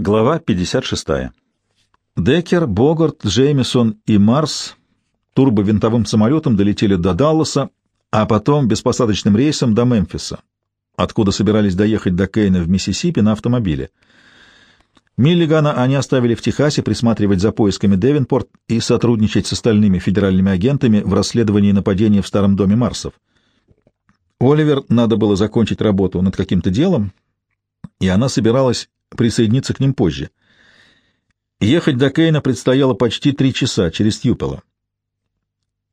Глава 56. Деккер, Богарт, Джеймисон и Марс турбовинтовым самолетом долетели до Далласа, а потом беспосадочным рейсом до Мемфиса, откуда собирались доехать до Кейна в Миссисипи на автомобиле. Миллигана они оставили в Техасе присматривать за поисками Девинпорт и сотрудничать с остальными федеральными агентами в расследовании нападения в старом доме Марсов. Оливер надо было закончить работу над каким-то делом, и она собиралась присоединиться к ним позже. Ехать до Кейна предстояло почти три часа через Тьюпело.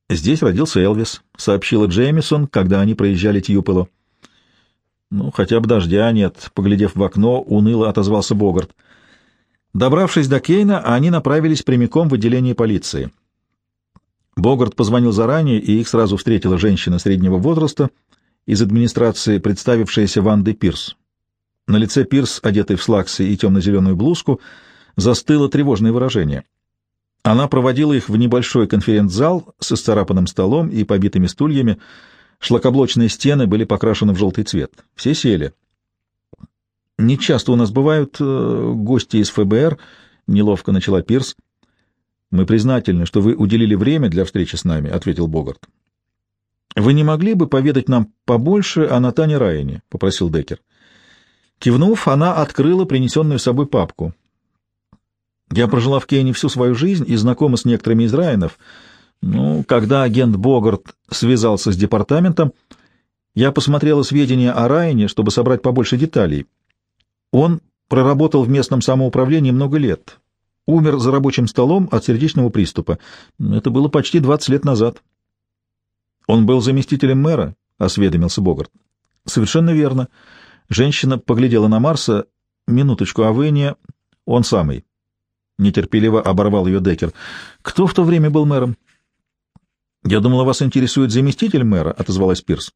«Здесь родился Элвис», — сообщила Джеймисон, когда они проезжали Тьюпело. «Ну, хотя бы дождя нет», — поглядев в окно, уныло отозвался Богарт. Добравшись до Кейна, они направились прямиком в отделение полиции. Богарт позвонил заранее, и их сразу встретила женщина среднего возраста из администрации, представившаяся Вандой Пирс. На лице Пирс, одетый в слаксы и темно-зеленую блузку, застыло тревожное выражение. Она проводила их в небольшой конференц-зал с исцарапанным столом и побитыми стульями. Шлакоблочные стены были покрашены в желтый цвет. Все сели. «Не часто у нас бывают э, гости из ФБР», — неловко начала Пирс. «Мы признательны, что вы уделили время для встречи с нами», — ответил Богарт. «Вы не могли бы поведать нам побольше о Натане Райане?» — попросил Деккер. Кивнув, она открыла принесенную с собой папку. «Я прожила в Кении всю свою жизнь и знакома с некоторыми из Райанов. Ну, когда агент Богарт связался с департаментом, я посмотрела сведения о Райане, чтобы собрать побольше деталей. Он проработал в местном самоуправлении много лет. Умер за рабочим столом от сердечного приступа. Это было почти 20 лет назад. Он был заместителем мэра, — осведомился Богарт. — Совершенно верно. Женщина поглядела на Марса. Минуточку, а вы не... Он самый. Нетерпеливо оборвал ее Деккер. Кто в то время был мэром? Я думала, вас интересует заместитель мэра, отозвалась Пирс.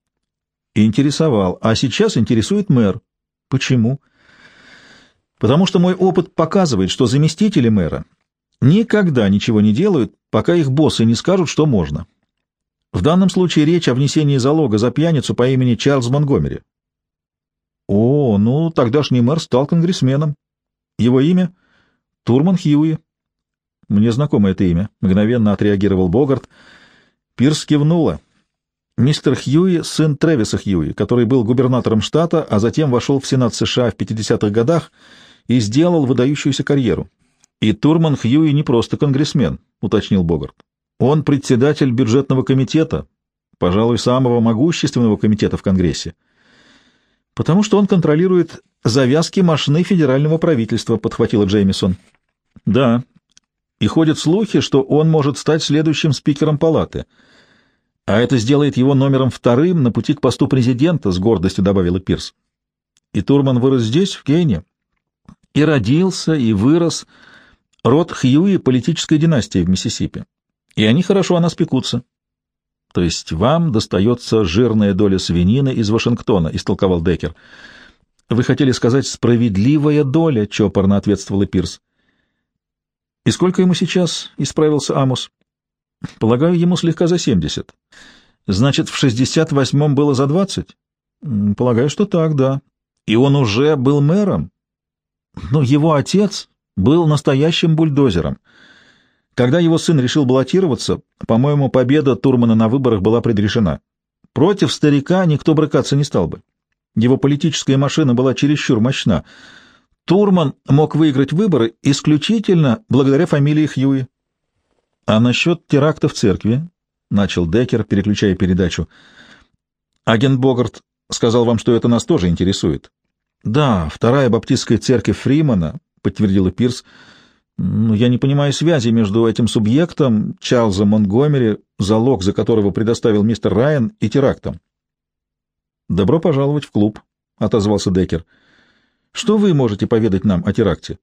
Интересовал. А сейчас интересует мэр. Почему? Потому что мой опыт показывает, что заместители мэра никогда ничего не делают, пока их боссы не скажут, что можно. В данном случае речь о внесении залога за пьяницу по имени Чарльз Монгомери. О, ну, тогдашний мэр стал конгрессменом. Его имя — Турман Хьюи. Мне знакомо это имя, — мгновенно отреагировал Богарт. Пирс кивнула. Мистер Хьюи — сын Тревиса Хьюи, который был губернатором штата, а затем вошел в Сенат США в 50-х годах и сделал выдающуюся карьеру. И Турман Хьюи не просто конгрессмен, — уточнил Богарт. Он председатель бюджетного комитета, пожалуй, самого могущественного комитета в Конгрессе потому что он контролирует завязки машины федерального правительства, подхватила Джеймисон. Да, и ходят слухи, что он может стать следующим спикером палаты. А это сделает его номером вторым на пути к посту президента, с гордостью добавила Пирс. И Турман вырос здесь, в Кейне, и родился, и вырос. Род Хьюи — политическая династия в Миссисипи, и они хорошо о нас пекутся. То есть вам достается жирная доля свинины из Вашингтона, истолковал Деккер. Вы хотели сказать справедливая доля, чопорно ответствовала Пирс. И сколько ему сейчас? исправился Амос. Полагаю, ему слегка за семьдесят. Значит, в шестьдесят восьмом было за двадцать? Полагаю, что так, да. И он уже был мэром. Но его отец был настоящим бульдозером — когда его сын решил баллотироваться, по-моему, победа Турмана на выборах была предрешена. Против старика никто брыкаться не стал бы. Его политическая машина была чересчур мощна. Турман мог выиграть выборы исключительно благодаря фамилии Хьюи. А насчет теракта в церкви, — начал Деккер, переключая передачу, — агент Богарт сказал вам, что это нас тоже интересует. — Да, вторая баптистская церковь Фримана, — подтвердила Пирс, — я не понимаю связи между этим субъектом, Чарльзом Монтгомери, залог за которого предоставил мистер Райан, и терактом. «Добро пожаловать в клуб», — отозвался Деккер. «Что вы можете поведать нам о теракте?»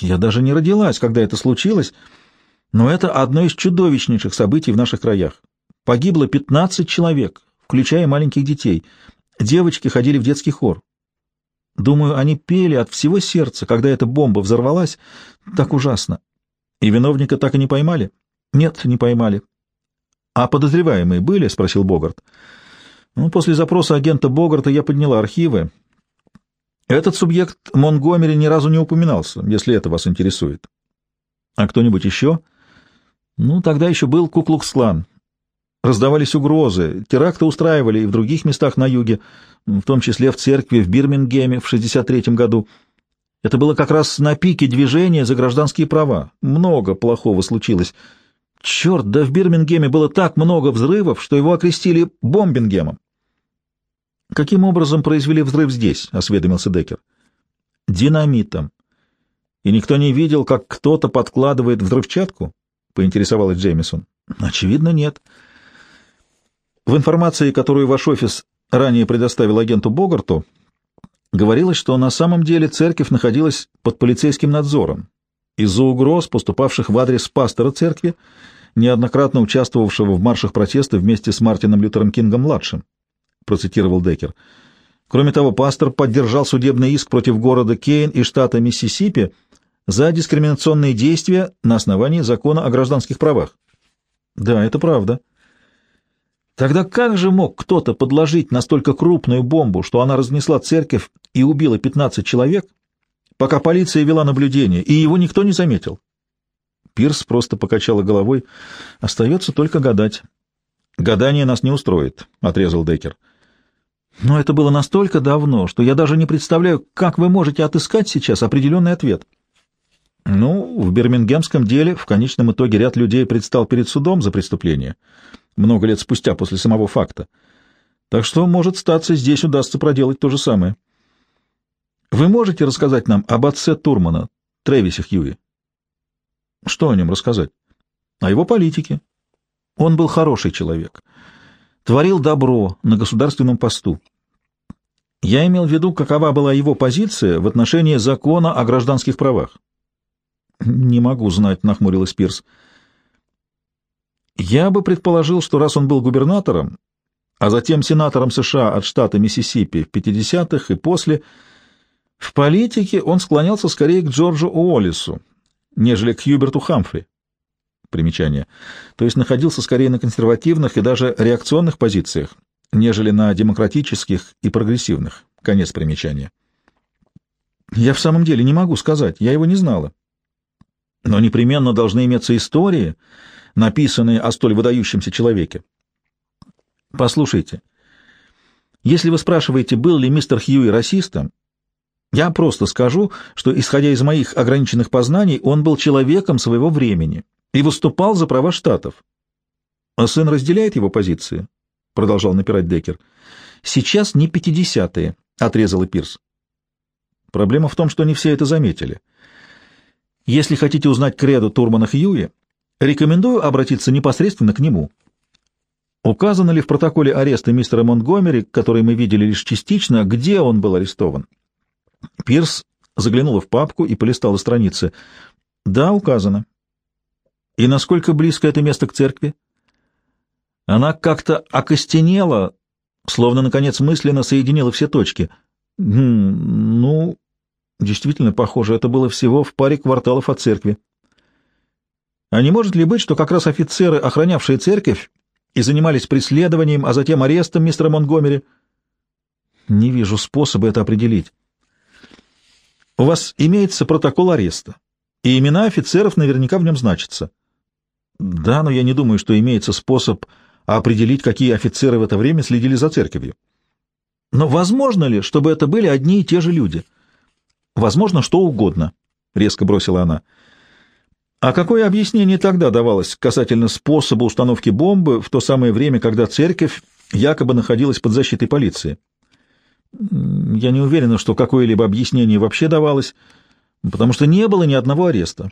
«Я даже не родилась, когда это случилось, но это одно из чудовищнейших событий в наших краях. Погибло 15 человек, включая маленьких детей. Девочки ходили в детский хор. Думаю, они пели от всего сердца, когда эта бомба взорвалась. Так ужасно. И виновника так и не поймали? Нет, не поймали. А подозреваемые были? Спросил Богарт. Ну, после запроса агента Богарта я подняла архивы. Этот субъект Монгомери ни разу не упоминался, если это вас интересует. А кто-нибудь еще? Ну, тогда еще был Куклукс-клан. Раздавались угрозы, теракты устраивали и в других местах на юге, в том числе в церкви в Бирмингеме в 63 году. Это было как раз на пике движения за гражданские права. Много плохого случилось. Черт, да в Бирмингеме было так много взрывов, что его окрестили Бомбингемом. «Каким образом произвели взрыв здесь?» — осведомился Деккер. «Динамитом. И никто не видел, как кто-то подкладывает взрывчатку?» — поинтересовалась Джеймисон. «Очевидно, нет». В информации, которую ваш офис ранее предоставил агенту Богарту, говорилось, что на самом деле церковь находилась под полицейским надзором из-за угроз, поступавших в адрес пастора церкви, неоднократно участвовавшего в маршах протеста вместе с Мартином Лютером Кингом-младшим, процитировал Деккер. Кроме того, пастор поддержал судебный иск против города Кейн и штата Миссисипи за дискриминационные действия на основании закона о гражданских правах. Да, это правда. Тогда как же мог кто-то подложить настолько крупную бомбу, что она разнесла церковь и убила 15 человек, пока полиция вела наблюдение, и его никто не заметил? Пирс просто покачала головой. Остается только гадать. «Гадание нас не устроит», — отрезал Деккер. «Но это было настолько давно, что я даже не представляю, как вы можете отыскать сейчас определенный ответ». Ну, в бирмингемском деле в конечном итоге ряд людей предстал перед судом за преступление, много лет спустя после самого факта. Так что, может статься, здесь удастся проделать то же самое. Вы можете рассказать нам об отце Турмана, Тревисе Хьюи? Что о нем рассказать? О его политике. Он был хороший человек. Творил добро на государственном посту. Я имел в виду, какова была его позиция в отношении закона о гражданских правах. «Не могу знать», — нахмурилась Пирс. «Я бы предположил, что раз он был губернатором, а затем сенатором США от штата Миссисипи в 50-х и после, в политике он склонялся скорее к Джорджу Уоллису, нежели к Хьюберту Хамфри. Примечание. То есть находился скорее на консервативных и даже реакционных позициях, нежели на демократических и прогрессивных. Конец примечания. Я в самом деле не могу сказать, я его не знала но непременно должны иметься истории, написанные о столь выдающемся человеке. Послушайте, если вы спрашиваете, был ли мистер Хьюи расистом, я просто скажу, что, исходя из моих ограниченных познаний, он был человеком своего времени и выступал за права штатов. А сын разделяет его позиции, — продолжал напирать Деккер. Сейчас не пятидесятые, — отрезала Пирс. Проблема в том, что не все это заметили. — если хотите узнать кредо Турмана Хьюи, рекомендую обратиться непосредственно к нему. Указано ли в протоколе ареста мистера Монтгомери, который мы видели лишь частично, где он был арестован? Пирс заглянула в папку и полистала страницы. Да, указано. И насколько близко это место к церкви? Она как-то окостенела, словно, наконец, мысленно соединила все точки. Хм, ну, Действительно, похоже, это было всего в паре кварталов от церкви. А не может ли быть, что как раз офицеры, охранявшие церковь, и занимались преследованием, а затем арестом мистера Монтгомери? Не вижу способа это определить. У вас имеется протокол ареста, и имена офицеров наверняка в нем значатся. Да, но я не думаю, что имеется способ определить, какие офицеры в это время следили за церковью. Но возможно ли, чтобы это были одни и те же люди — Возможно, что угодно, — резко бросила она. А какое объяснение тогда давалось касательно способа установки бомбы в то самое время, когда церковь якобы находилась под защитой полиции? Я не уверена, что какое-либо объяснение вообще давалось, потому что не было ни одного ареста.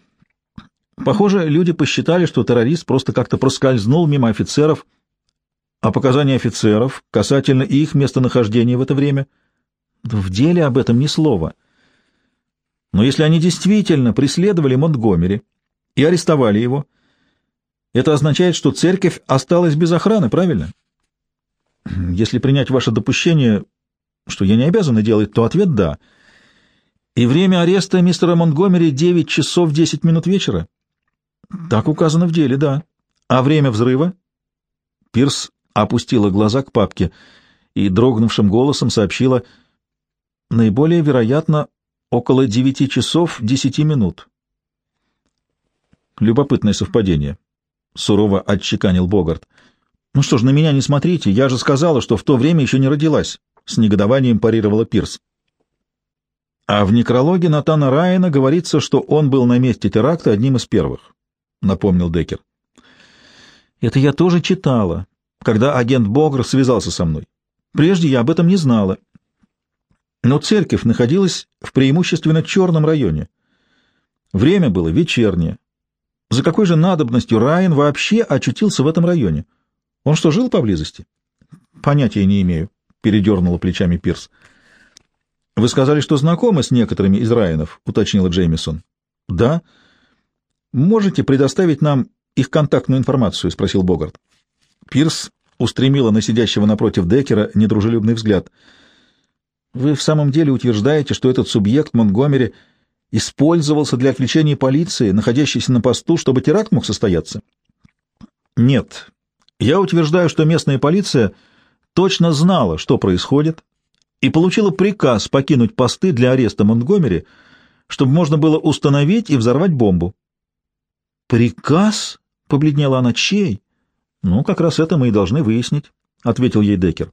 Похоже, люди посчитали, что террорист просто как-то проскользнул мимо офицеров, а показания офицеров касательно их местонахождения в это время... В деле об этом ни слова — но если они действительно преследовали Монтгомери и арестовали его, это означает, что церковь осталась без охраны, правильно? Если принять ваше допущение, что я не обязан делать, то ответ — да. И время ареста мистера Монтгомери — 9 часов 10 минут вечера. Так указано в деле, да. А время взрыва? Пирс опустила глаза к папке и дрогнувшим голосом сообщила — Наиболее вероятно, около девяти часов десяти минут. Любопытное совпадение. Сурово отчеканил Богарт. Ну что ж, на меня не смотрите, я же сказала, что в то время еще не родилась. С негодованием парировала Пирс. А в некрологе Натана Райана говорится, что он был на месте теракта одним из первых, напомнил Деккер. Это я тоже читала, когда агент Богр связался со мной. Прежде я об этом не знала. Но церковь находилась в преимущественно черном районе. Время было вечернее. За какой же надобностью Райан вообще очутился в этом районе? Он что, жил поблизости? Понятия не имею, — передернула плечами Пирс. Вы сказали, что знакомы с некоторыми из Райанов, — уточнила Джеймисон. Да. Можете предоставить нам их контактную информацию? — спросил Богарт. Пирс устремила на сидящего напротив Деккера недружелюбный взгляд — вы в самом деле утверждаете, что этот субъект Монтгомери использовался для отвлечения полиции, находящейся на посту, чтобы теракт мог состояться? Нет. Я утверждаю, что местная полиция точно знала, что происходит, и получила приказ покинуть посты для ареста Монтгомери, чтобы можно было установить и взорвать бомбу. «Приказ?» — побледнела она. «Чей?» «Ну, как раз это мы и должны выяснить», — ответил ей Деккер.